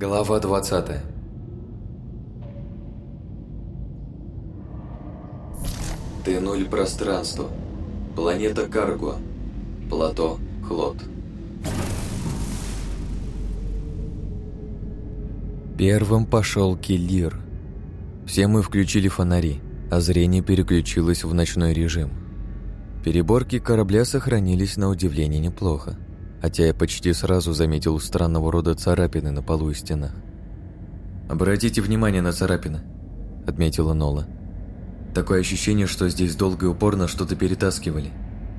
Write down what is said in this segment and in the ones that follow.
Глава 20 Т-0 пространство. Планета Карго. Плато Хлот. Первым пошел Келлир. Все мы включили фонари, а зрение переключилось в ночной режим. Переборки корабля сохранились на удивление неплохо хотя я почти сразу заметил странного рода царапины на полу и стенах. «Обратите внимание на царапины», — отметила Нола. «Такое ощущение, что здесь долго и упорно что-то перетаскивали.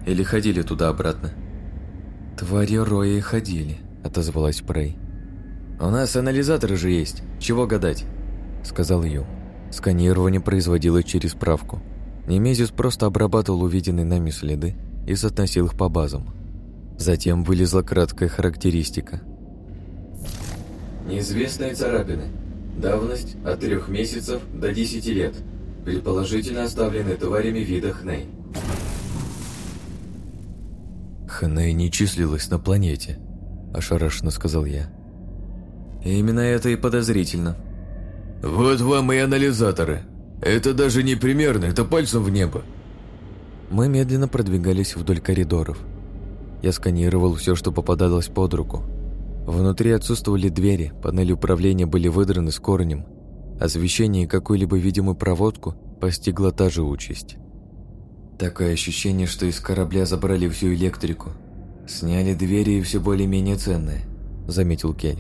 Или ходили туда-обратно». «Твари Роя ходили», — отозвалась Прей. «У нас анализаторы же есть, чего гадать?» — сказал Ю. Сканирование производилось через правку. Немезис просто обрабатывал увиденные нами следы и соотносил их по базам. Затем вылезла краткая характеристика. Неизвестные царапины. Давность от трех месяцев до 10 лет. Предположительно оставлены тварями вида Хней. Хней не числилась на планете, ошарашенно сказал я. Именно это и подозрительно. Вот вам и анализаторы. Это даже не примерно, это пальцем в небо. Мы медленно продвигались вдоль коридоров. Я сканировал все, что попадалось под руку. Внутри отсутствовали двери, панели управления были выдраны с корнем. А освещение и какую-либо видимую проводку постигла та же участь. Такое ощущение, что из корабля забрали всю электрику. Сняли двери и все более-менее ценное, заметил Кель.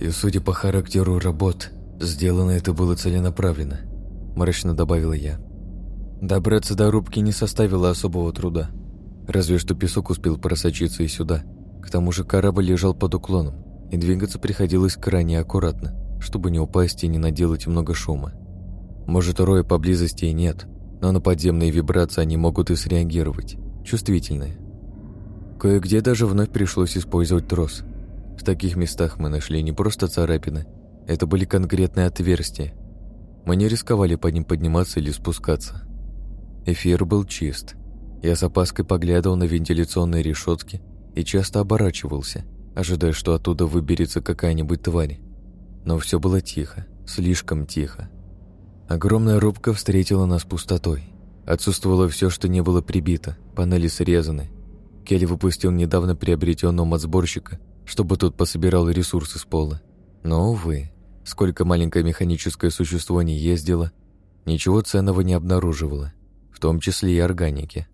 И судя по характеру работ, сделано это было целенаправленно, мрачно добавила я. Добраться до рубки не составило особого труда разве что песок успел просочиться и сюда. К тому же корабль лежал под уклоном, и двигаться приходилось крайне аккуратно, чтобы не упасть и не наделать много шума. Может, роя поблизости и нет, но на подземные вибрации они могут и среагировать, чувствительные. Кое-где даже вновь пришлось использовать трос. В таких местах мы нашли не просто царапины, это были конкретные отверстия. Мы не рисковали по ним подниматься или спускаться. Эфир был чист. Я с опаской поглядывал на вентиляционные решетки и часто оборачивался, ожидая, что оттуда выберется какая-нибудь тварь. Но все было тихо, слишком тихо. Огромная рубка встретила нас пустотой. Отсутствовало все, что не было прибито, панели срезаны. Келли выпустил недавно приобретенного отсборщика, чтобы тот пособирал ресурсы с пола. Но, увы, сколько маленькое механическое существо не ездило, ничего ценного не обнаруживало, в том числе и органики.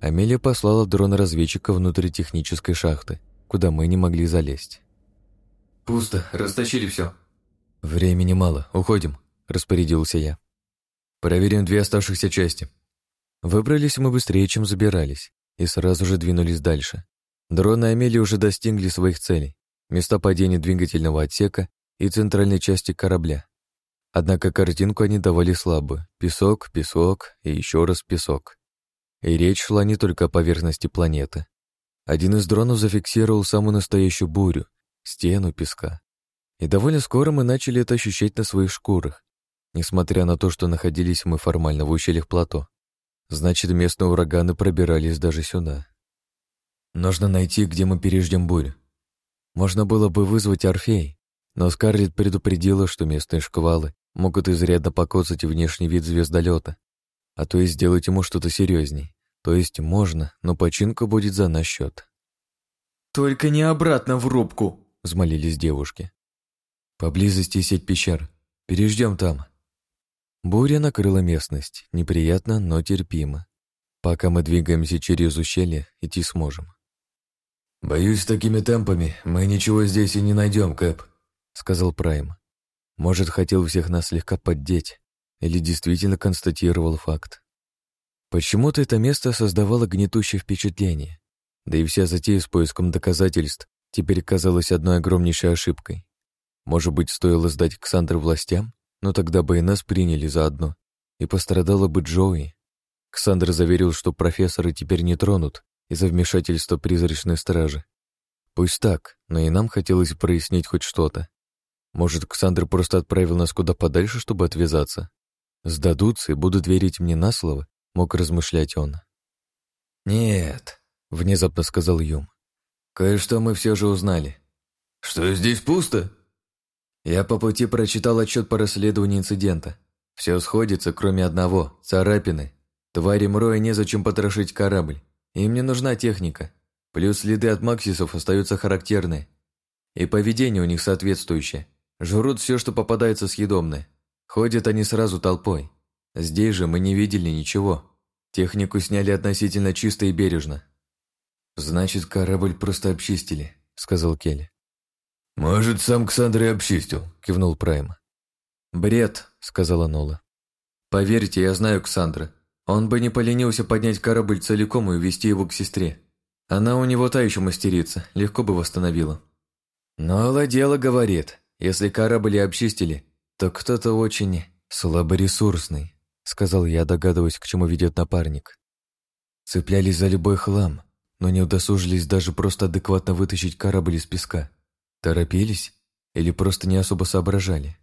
Амелия послала дрон-разведчика внутрь технической шахты, куда мы не могли залезть. «Пусто, растащили все. «Времени мало, уходим», — распорядился я. «Проверим две оставшихся части». Выбрались мы быстрее, чем забирались, и сразу же двинулись дальше. Дроны Амелии уже достигли своих целей — места падения двигательного отсека и центральной части корабля. Однако картинку они давали слабую. — песок, песок и еще раз песок. И речь шла не только о поверхности планеты. Один из дронов зафиксировал самую настоящую бурю, стену песка. И довольно скоро мы начали это ощущать на своих шкурах, несмотря на то, что находились мы формально в ущельях плато. Значит, местные ураганы пробирались даже сюда. Нужно найти, где мы переждем бурю. Можно было бы вызвать Орфей, но Скарлетт предупредила, что местные шквалы могут изрядно покоцать внешний вид звездолета, а то и сделать ему что-то серьезней. То есть можно, но починка будет за наш счет. «Только не обратно в рубку!» — взмолились девушки. «Поблизости сеть пещер. Переждем там». Буря накрыла местность, неприятно, но терпимо. Пока мы двигаемся через ущелье, идти сможем. «Боюсь, такими темпами мы ничего здесь и не найдем, Кэп», — сказал Прайм. Может, хотел всех нас слегка поддеть, или действительно констатировал факт. Почему-то это место создавало гнетущее впечатление, да и вся затея с поиском доказательств теперь казалась одной огромнейшей ошибкой. Может быть, стоило сдать Ксандра властям, но тогда бы и нас приняли заодно, и пострадала бы Джои. Ксандр заверил, что профессоры теперь не тронут из-за вмешательства призрачной стражи. Пусть так, но и нам хотелось прояснить хоть что-то. Может, Ксандр просто отправил нас куда подальше, чтобы отвязаться? сдадутся и будут верить мне на слово, мог размышлять он. «Нет», — внезапно сказал Юм. «Кое-что мы все же узнали». «Что, здесь пусто?» Я по пути прочитал отчет по расследованию инцидента. Все сходится, кроме одного — царапины. Тварям Роя незачем потрошить корабль. Им не нужна техника. Плюс следы от Максисов остаются характерные. И поведение у них соответствующее. Жрут все, что попадается съедобное. Ходят они сразу толпой. Здесь же мы не видели ничего. Технику сняли относительно чисто и бережно. «Значит, корабль просто обчистили», — сказал Келли. «Может, сам Ксандр и обчистил», — кивнул Прайм. «Бред», — сказала Нола. «Поверьте, я знаю Ксандра. Он бы не поленился поднять корабль целиком и увести его к сестре. Она у него та еще мастерица, легко бы восстановила». «Нола дело говорит. Если корабль и обчистили, «Так кто-то очень слаборесурсный», — сказал я, догадываясь, к чему ведет напарник. Цеплялись за любой хлам, но не удосужились даже просто адекватно вытащить корабль из песка. Торопились или просто не особо соображали.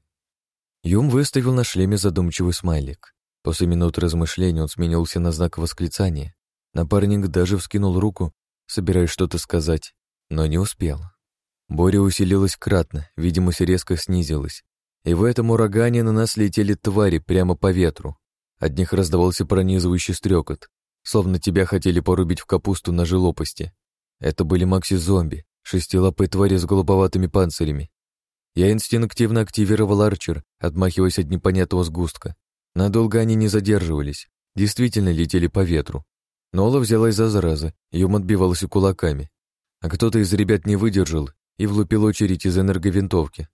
Юм выставил на шлеме задумчивый смайлик. После минут размышлений он сменился на знак восклицания. Напарник даже вскинул руку, собираясь что-то сказать, но не успел. Буря усилилась кратно, видимость резко снизилась, и в этом урагане на нас летели твари прямо по ветру. От них раздавался пронизывающий стрекот, словно тебя хотели порубить в капусту на лопасти. Это были макси-зомби, шестилапые твари с голубоватыми панцирями. Я инстинктивно активировал арчер, отмахиваясь от непонятного сгустка. Надолго они не задерживались, действительно летели по ветру. Нола взялась за заразы, юм отбивался кулаками. А кто-то из ребят не выдержал и влупил очередь из энерговинтовки.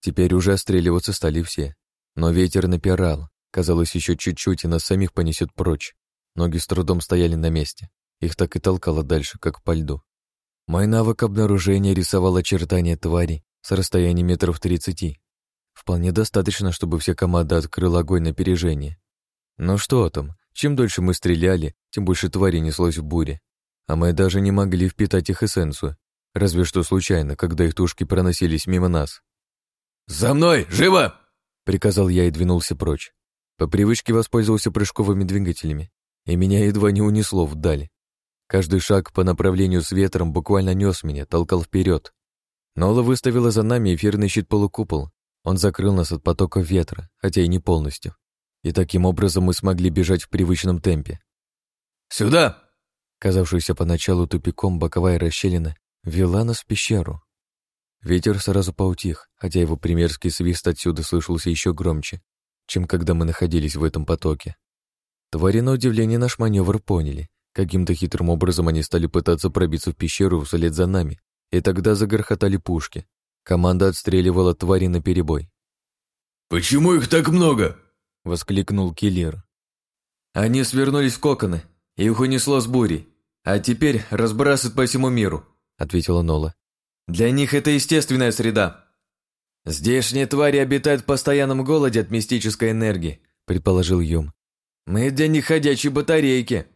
Теперь уже отстреливаться стали все. Но ветер напирал. Казалось, еще чуть-чуть, и нас самих понесет прочь. Ноги с трудом стояли на месте. Их так и толкало дальше, как по льду. Мой навык обнаружения рисовал очертания твари с расстояния метров тридцати. Вполне достаточно, чтобы вся команда открыла огонь на опережение. Но что там? Чем дольше мы стреляли, тем больше твари неслось в буре. А мы даже не могли впитать их эссенцию. Разве что случайно, когда их тушки проносились мимо нас. «За мной! Живо!» — приказал я и двинулся прочь. По привычке воспользовался прыжковыми двигателями, и меня едва не унесло вдаль. Каждый шаг по направлению с ветром буквально нес меня, толкал вперед. Нола выставила за нами эфирный щит-полукупол. Он закрыл нас от потока ветра, хотя и не полностью. И таким образом мы смогли бежать в привычном темпе. «Сюда!» Казавшаяся поначалу тупиком боковая расщелина вела нас в пещеру. Ветер сразу поутих, хотя его примерский свист отсюда слышался еще громче, чем когда мы находились в этом потоке. Твари на удивление наш маневр поняли. Каким-то хитрым образом они стали пытаться пробиться в пещеру вслед за нами, и тогда загорхотали пушки. Команда отстреливала твари на перебой. «Почему их так много?» — воскликнул Киллер. «Они свернулись в коконы, и их унесло с бурей, а теперь разбрасывают по всему миру», — ответила Нола. Для них это естественная среда. Здешние твари обитают в постоянном голоде от мистической энергии, предположил Юм. Мы для них ходячие батарейки.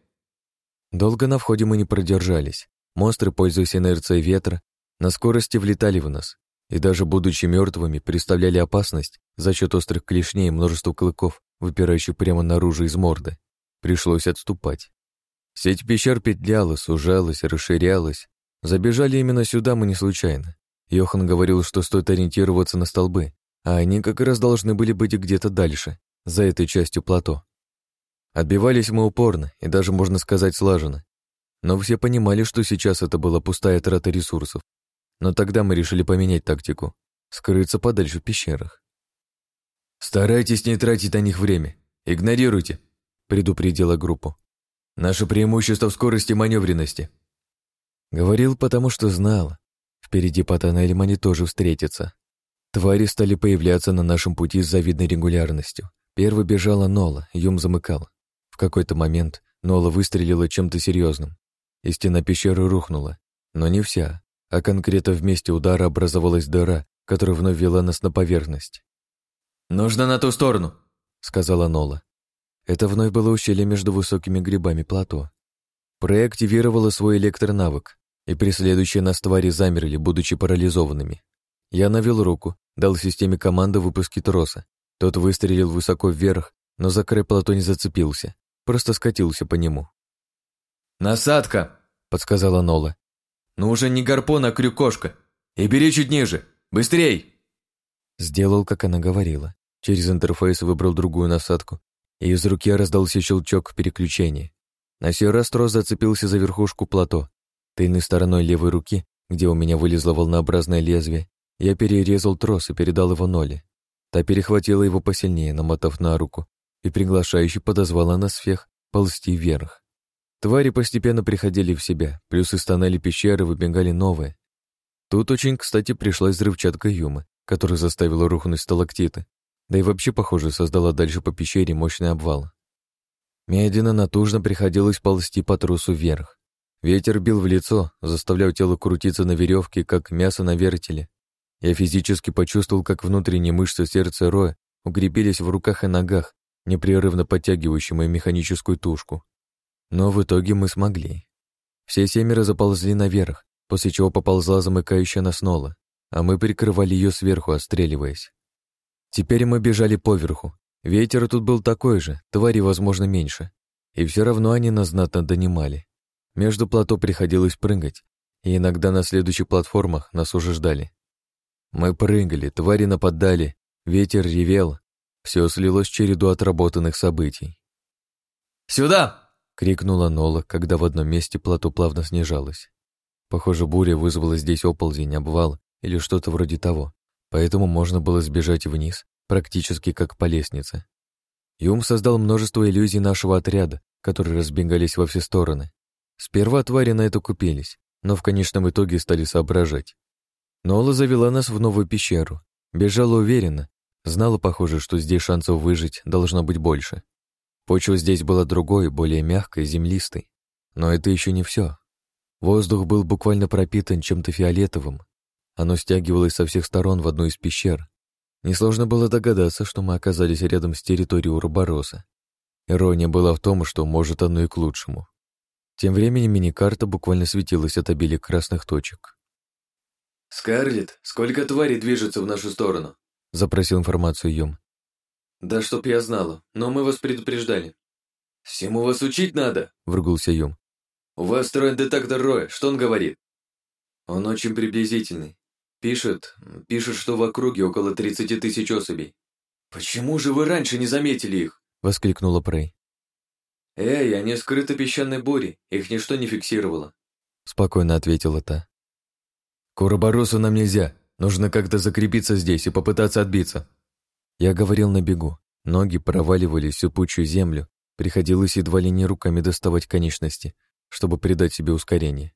Долго на входе мы не продержались. Монстры, пользуясь инерцией ветра, на скорости влетали в нас и даже будучи мертвыми, представляли опасность за счет острых клешней и множества клыков, выпирающих прямо наружу из морды. Пришлось отступать. Сеть пещер петляла, сужалась, расширялась, Забежали именно сюда мы не случайно. Йохан говорил, что стоит ориентироваться на столбы, а они как раз должны были быть где-то дальше, за этой частью плато. Отбивались мы упорно и даже, можно сказать, слаженно. Но все понимали, что сейчас это была пустая трата ресурсов. Но тогда мы решили поменять тактику. Скрыться подальше в пещерах. «Старайтесь не тратить на них время. Игнорируйте», — предупредила группу. «Наше преимущество в скорости маневренности. Говорил, потому что знал. Впереди по тоннелям они тоже встретятся. Твари стали появляться на нашем пути с завидной регулярностью. Первый бежала Нола, Юм замыкал. В какой-то момент Нола выстрелила чем-то серьезным, и стена пещеры рухнула. Но не вся, а конкретно в месте удара образовалась дыра, которая вновь вела нас на поверхность. «Нужно на ту сторону», — сказала Нола. Это вновь было ущелье между высокими грибами плато. Прей активировала свой электронавык, и преследующие нас твари замерли, будучи парализованными. Я навел руку, дал системе команды выпуски троса. Тот выстрелил высоко вверх, но за край плато не зацепился, просто скатился по нему. «Насадка!» — подсказала Нола. «Ну уже не гарпон, а крюкошка! И бери чуть ниже! Быстрей!» Сделал, как она говорила. Через интерфейс выбрал другую насадку, и из руки раздался щелчок переключения. На сей раз трос зацепился за верхушку плато. Тыльной стороной левой руки, где у меня вылезло волнообразное лезвие, я перерезал трос и передал его Ноле. Та перехватила его посильнее, намотав на руку, и приглашающе подозвала нас всех ползти вверх. Твари постепенно приходили в себя, плюс и стонали пещеры, выбегали новые. Тут очень, кстати, пришла взрывчатка Юмы, которая заставила рухнуть сталактиты, да и вообще, похоже, создала дальше по пещере мощный обвал. Медленно, натужно приходилось ползти по трусу вверх. Ветер бил в лицо, заставляя тело крутиться на веревке, как мясо на вертеле. Я физически почувствовал, как внутренние мышцы сердца Роя укрепились в руках и ногах, непрерывно подтягивающие мою механическую тушку. Но в итоге мы смогли. Все семеро заползли наверх, после чего поползла замыкающая нас Нола, а мы прикрывали ее сверху, отстреливаясь. Теперь мы бежали поверху, Ветер тут был такой же, твари, возможно, меньше. И все равно они нас знатно донимали. Между плато приходилось прыгать, и иногда на следующих платформах нас уже ждали. Мы прыгали, твари нападали, ветер ревел. Все слилось в череду отработанных событий. «Сюда!» — крикнула Нола, когда в одном месте плато плавно снижалось. Похоже, буря вызвала здесь оползень, обвал или что-то вроде того, поэтому можно было сбежать вниз практически как по лестнице. Юм создал множество иллюзий нашего отряда, которые разбегались во все стороны. Сперва твари на это купились, но в конечном итоге стали соображать. Нола завела нас в новую пещеру. Бежала уверенно. Знала, похоже, что здесь шансов выжить должно быть больше. Почва здесь была другой, более мягкой, землистой. Но это еще не все. Воздух был буквально пропитан чем-то фиолетовым. Оно стягивалось со всех сторон в одну из пещер, Несложно было догадаться, что мы оказались рядом с территорией Урбороса. Ирония была в том, что может оно и к лучшему. Тем временем мини-карта буквально светилась от обилия красных точек. «Скарлетт, сколько тварей движется в нашу сторону?» — запросил информацию Юм. «Да чтоб я знала, но мы вас предупреждали». «Всему вас учить надо!» — вргулся Юм. «У вас встроен детектор Роя, что он говорит?» «Он очень приблизительный. «Пишет. Пишет, что в округе около 30 тысяч особей». «Почему же вы раньше не заметили их?» — воскликнула Прей. «Эй, они скрыты песчаной бурей, их ничто не фиксировало», — спокойно ответила та. «Куроборосу нам нельзя, нужно как-то закрепиться здесь и попытаться отбиться». Я говорил на бегу, ноги проваливались в сыпучую землю, приходилось едва ли не руками доставать конечности, чтобы придать себе ускорение.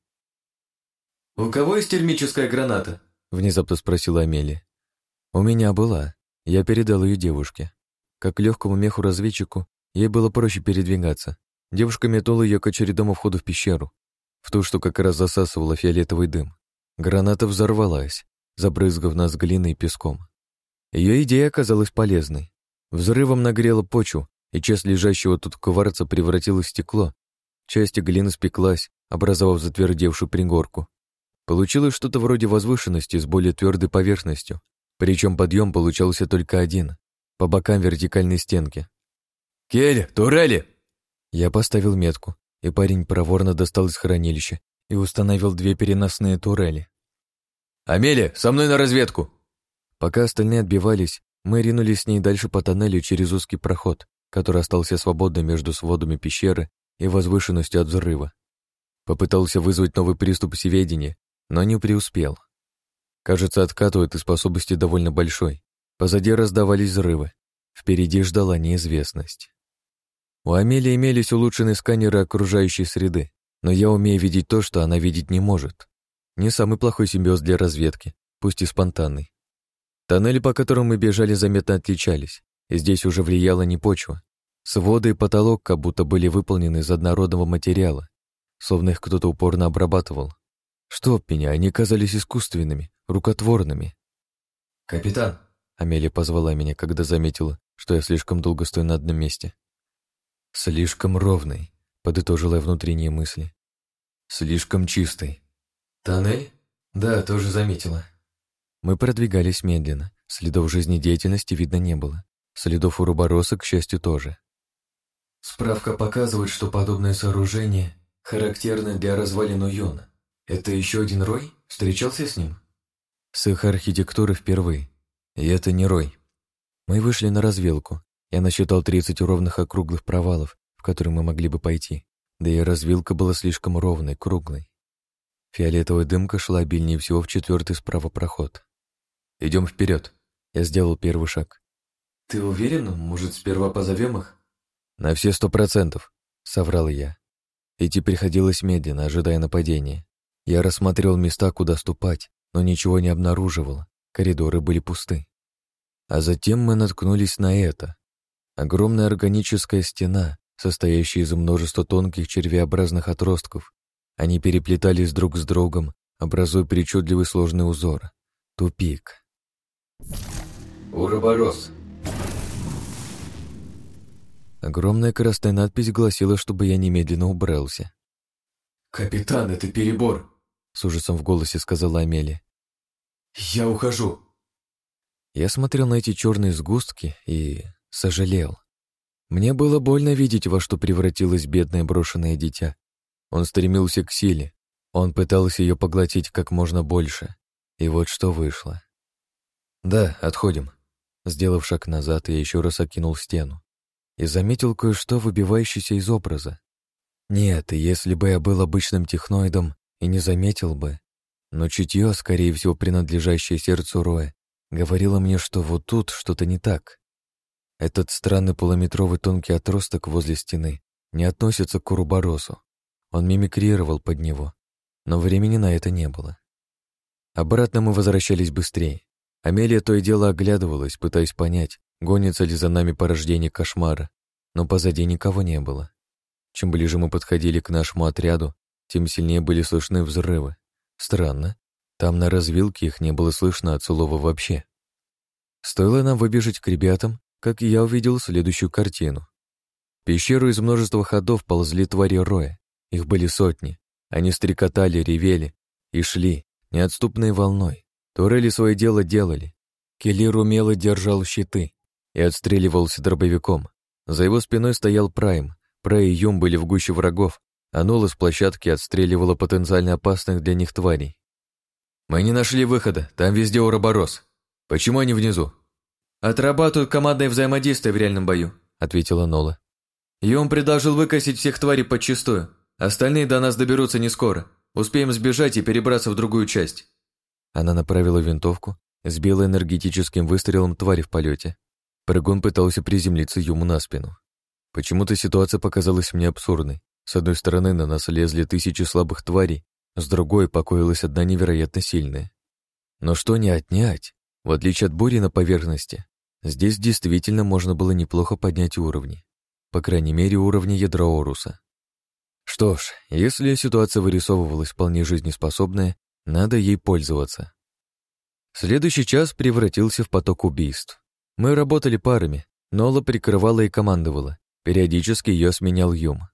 «У кого есть термическая граната?» — внезапно спросила Амелия. «У меня была. Я передал ее девушке. Как легкому меху-разведчику, ей было проще передвигаться. Девушка метнула ее к очередному входу в пещеру, в ту, что как раз засасывала фиолетовый дым. Граната взорвалась, забрызгав нас глиной и песком. Ее идея оказалась полезной. Взрывом нагрела почву, и часть лежащего тут кварца превратилась в стекло. Часть глины спеклась, образовав затвердевшую пригорку. Получилось что-то вроде возвышенности с более твердой поверхностью, причем подъем получался только один, по бокам вертикальной стенки. «Кель, турели!» Я поставил метку, и парень проворно достал из хранилища и установил две переносные турели. Амелия, со мной на разведку!» Пока остальные отбивались, мы ринулись с ней дальше по тоннелю через узкий проход, который остался свободным между сводами пещеры и возвышенностью от взрыва. Попытался вызвать новый приступ севедения, но не преуспел. Кажется, откат у этой способности довольно большой. Позади раздавались взрывы. Впереди ждала неизвестность. У Амелии имелись улучшенные сканеры окружающей среды, но я умею видеть то, что она видеть не может. Не самый плохой симбиоз для разведки, пусть и спонтанный. Тоннели, по которым мы бежали, заметно отличались, и здесь уже влияла не почва. Своды и потолок как будто были выполнены из однородного материала, словно их кто-то упорно обрабатывал. Что б они казались искусственными, рукотворными. «Капитан!» — Амелия позвала меня, когда заметила, что я слишком долго стою на одном месте. «Слишком ровный», — подытожила я внутренние мысли. «Слишком чистый». «Тоннель?» «Да, тоже заметила». Мы продвигались медленно. Следов жизнедеятельности видно не было. Следов уробороса, к счастью, тоже. Справка показывает, что подобное сооружение характерно для развалин Уйона. Это еще один Рой? Встречался с ним? С их архитектуры впервые. И это не Рой. Мы вышли на развилку. Я насчитал 30 ровных округлых провалов, в которые мы могли бы пойти. Да и развилка была слишком ровной, круглой. Фиолетовая дымка шла обильнее всего в четвертый справа проход. Идем вперед. Я сделал первый шаг. Ты уверен? Может, сперва позовем их? На все сто процентов, соврал я. Идти приходилось медленно, ожидая нападения. Я рассмотрел места, куда ступать, но ничего не обнаруживал, коридоры были пусты. А затем мы наткнулись на это. Огромная органическая стена, состоящая из множества тонких червеобразных отростков. Они переплетались друг с другом, образуя причудливый сложный узор. Тупик. Уроборос. Огромная красная надпись гласила, чтобы я немедленно убрался. «Капитан, это перебор!» С ужасом в голосе сказала Амелия. «Я ухожу!» Я смотрел на эти черные сгустки и сожалел. Мне было больно видеть, во что превратилось бедное брошенное дитя. Он стремился к силе. Он пытался ее поглотить как можно больше. И вот что вышло. «Да, отходим». Сделав шаг назад, я еще раз окинул стену и заметил кое-что, выбивающееся из образа. Нет, если бы я был обычным техноидом, и не заметил бы. Но чутье, скорее всего, принадлежащее сердцу Роя, говорило мне, что вот тут что-то не так. Этот странный полуметровый тонкий отросток возле стены не относится к Куруборосу. Он мимикрировал под него, но времени на это не было. Обратно мы возвращались быстрее. Амелия то и дело оглядывалась, пытаясь понять, гонится ли за нами порождение кошмара, но позади никого не было. Чем ближе мы подходили к нашему отряду, тем сильнее были слышны взрывы. Странно, там на развилке их не было слышно от слова вообще. Стоило нам выбежать к ребятам, как я увидел следующую картину. В пещеру из множества ходов ползли твари роя. Их были сотни. Они стрекотали, ревели и шли, неотступной волной. Турели свое дело делали. Келлир умело держал щиты и отстреливался дробовиком. За его спиной стоял Прайм. Прай и Юм были в гуще врагов, Анула с площадки отстреливала потенциально опасных для них тварей. «Мы не нашли выхода, там везде уроборос. Почему они внизу?» «Отрабатывают командное взаимодействие в реальном бою», — ответила Нола. «И он предложил выкосить всех тварей подчистую. Остальные до нас доберутся не скоро. Успеем сбежать и перебраться в другую часть». Она направила винтовку, сбила энергетическим выстрелом твари в полете. Прыгун пытался приземлиться юму на спину. Почему-то ситуация показалась мне абсурдной. С одной стороны на нас лезли тысячи слабых тварей, с другой покоилась одна невероятно сильная. Но что не отнять? В отличие от бури на поверхности, здесь действительно можно было неплохо поднять уровни. По крайней мере, уровни ядра Оруса. Что ж, если ситуация вырисовывалась вполне жизнеспособная, надо ей пользоваться. Следующий час превратился в поток убийств. Мы работали парами, Нола прикрывала и командовала. Периодически ее сменял Юм.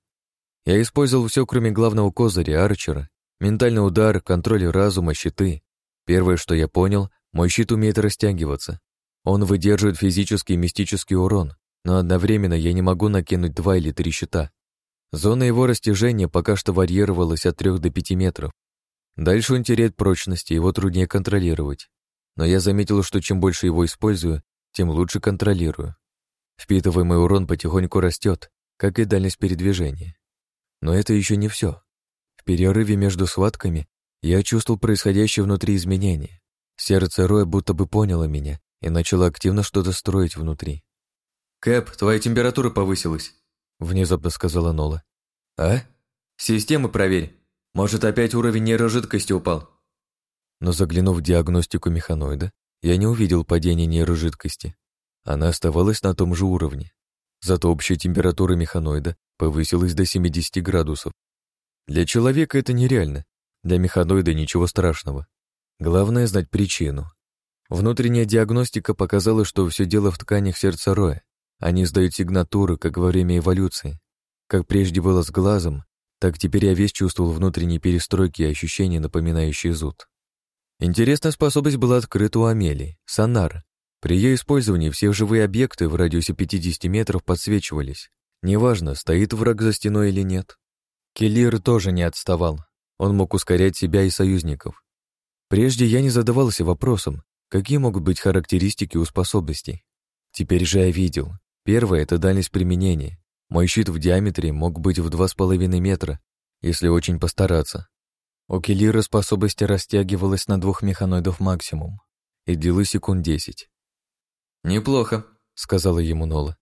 Я использовал все, кроме главного козыря Арчера, ментальный удар, контроль разума, щиты. Первое, что я понял, мой щит умеет растягиваться. Он выдерживает физический и мистический урон, но одновременно я не могу накинуть два или три щита. Зона его растяжения пока что варьировалась от 3 до 5 метров. Дальше он теряет прочность, его труднее контролировать. Но я заметил, что чем больше его использую, тем лучше контролирую. Впитываемый урон потихоньку растет, как и дальность передвижения. Но это еще не все. В перерыве между схватками я чувствовал происходящее внутри изменения. Сердце Роя будто бы поняло меня и начало активно что-то строить внутри. «Кэп, твоя температура повысилась», — внезапно сказала Нола. «А? Системы проверь. Может, опять уровень нейрожидкости упал?» Но заглянув в диагностику механоида, я не увидел падения нейрожидкости. Она оставалась на том же уровне. Зато общая температура механоида повысилось до 70 градусов. Для человека это нереально, для механоида ничего страшного. Главное знать причину. Внутренняя диагностика показала, что все дело в тканях сердца роя. Они сдают сигнатуры, как во время эволюции. Как прежде было с глазом, так теперь я весь чувствовал внутренние перестройки и ощущения, напоминающие зуд. Интересная способность была открыта у Амелии, сонар. При ее использовании все живые объекты в радиусе 50 метров подсвечивались. Неважно, стоит враг за стеной или нет. Келлир тоже не отставал. Он мог ускорять себя и союзников. Прежде я не задавался вопросом, какие могут быть характеристики у способностей. Теперь же я видел. Первое — это дальность применения. Мой щит в диаметре мог быть в 2,5 метра, если очень постараться. У Келлира способность растягивалась на двух механоидов максимум и длилась секунд десять. «Неплохо», — сказала ему Нола.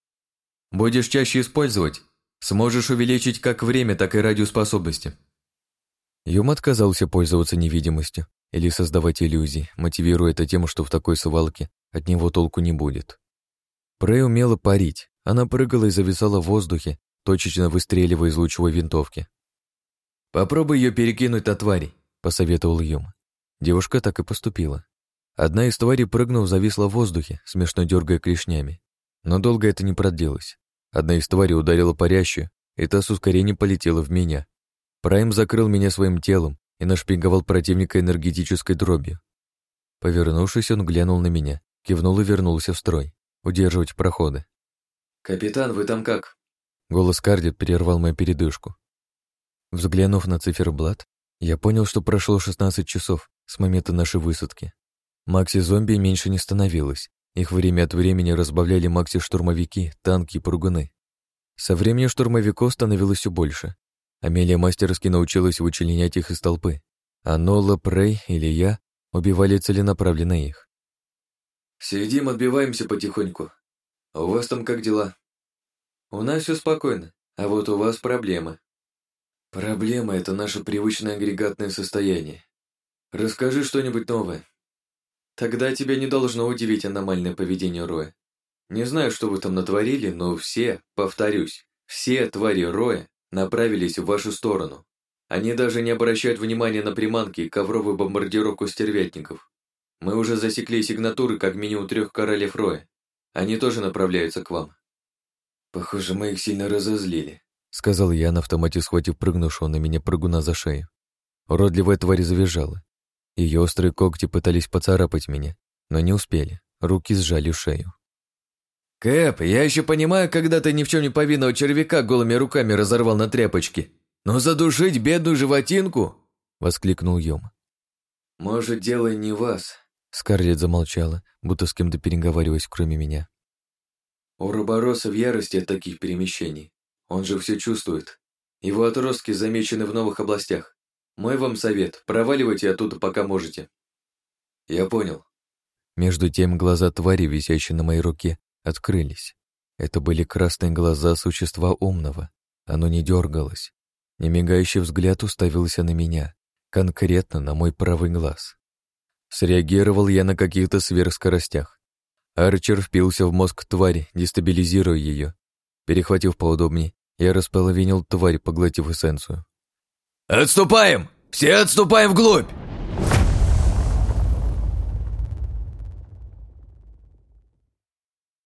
Будешь чаще использовать, сможешь увеличить как время, так и радиоспособности». Юм отказался пользоваться невидимостью или создавать иллюзии, мотивируя это тем, что в такой свалке от него толку не будет. Прей умела парить, она прыгала и зависала в воздухе, точечно выстреливая из лучевой винтовки. «Попробуй ее перекинуть на тварей», — посоветовал Юм. Девушка так и поступила. Одна из тварей, прыгнув, зависла в воздухе, смешно дергая клешнями. Но долго это не продлилось. Одна из тварей ударила паряще, и та с ускорением полетела в меня. Прайм закрыл меня своим телом и нашпиговал противника энергетической дробью. Повернувшись, он глянул на меня, кивнул и вернулся в строй, удерживать проходы. «Капитан, вы там как?» Голос Кардит перервал мою передышку. Взглянув на циферблат, я понял, что прошло 16 часов с момента нашей высадки. Макси-зомби меньше не становилось, их время от времени разбавляли макси-штурмовики, танки и пругуны. Со временем штурмовиков становилось все больше. Амелия мастерски научилась вычленять их из толпы, а Нола, Прей или я убивали целенаправленно их. «Сидим, отбиваемся потихоньку. А у вас там как дела?» «У нас все спокойно, а вот у вас проблемы». «Проблема — это наше привычное агрегатное состояние. Расскажи что-нибудь новое». Тогда тебя не должно удивить аномальное поведение Роя. Не знаю, что вы там натворили, но все, повторюсь, все твари Роя направились в вашу сторону. Они даже не обращают внимания на приманки и ковровую бомбардировку стервятников. Мы уже засекли сигнатуры как минимум трех королев Роя. Они тоже направляются к вам. Похоже, мы их сильно разозлили, сказал я на автомате, схватив прыгнувшего на меня прыгуна за шею. Уродливая тварь завизжала. Ее острые когти пытались поцарапать меня, но не успели, руки сжали шею. «Кэп, я еще понимаю, когда ты ни в чем не повинного червяка голыми руками разорвал на тряпочке, но задушить бедную животинку!» — воскликнул Йома. «Может, дело и не вас», — Скарлетт замолчала, будто с кем-то переговариваясь, кроме меня. У Робороса в ярости от таких перемещений. Он же все чувствует. Его отростки замечены в новых областях. Мой вам совет, проваливайте оттуда, пока можете. Я понял. Между тем глаза твари, висящие на моей руке, открылись. Это были красные глаза существа умного. Оно не дергалось. Немигающий взгляд уставился на меня, конкретно на мой правый глаз. Среагировал я на каких-то сверхскоростях. Арчер впился в мозг твари, дестабилизируя ее. Перехватив поудобнее, я располовинил тварь, поглотив эссенцию. «Отступаем! Все отступаем вглубь!»